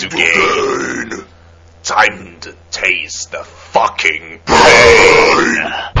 to gain. Time to taste the fucking pain.